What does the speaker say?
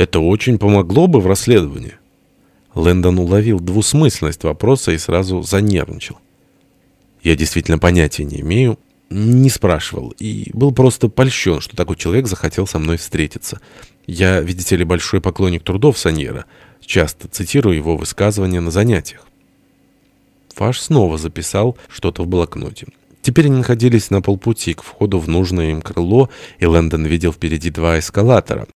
Это очень помогло бы в расследовании. Лэндон уловил двусмысленность вопроса и сразу занервничал. Я действительно понятия не имею, не спрашивал, и был просто польщен, что такой человек захотел со мной встретиться. Я, видите ли, большой поклонник трудов Саньера, часто цитирую его высказывания на занятиях. Фаш снова записал что-то в блокноте. Теперь они находились на полпути к входу в нужное им крыло, и Лэндон видел впереди два эскалатора.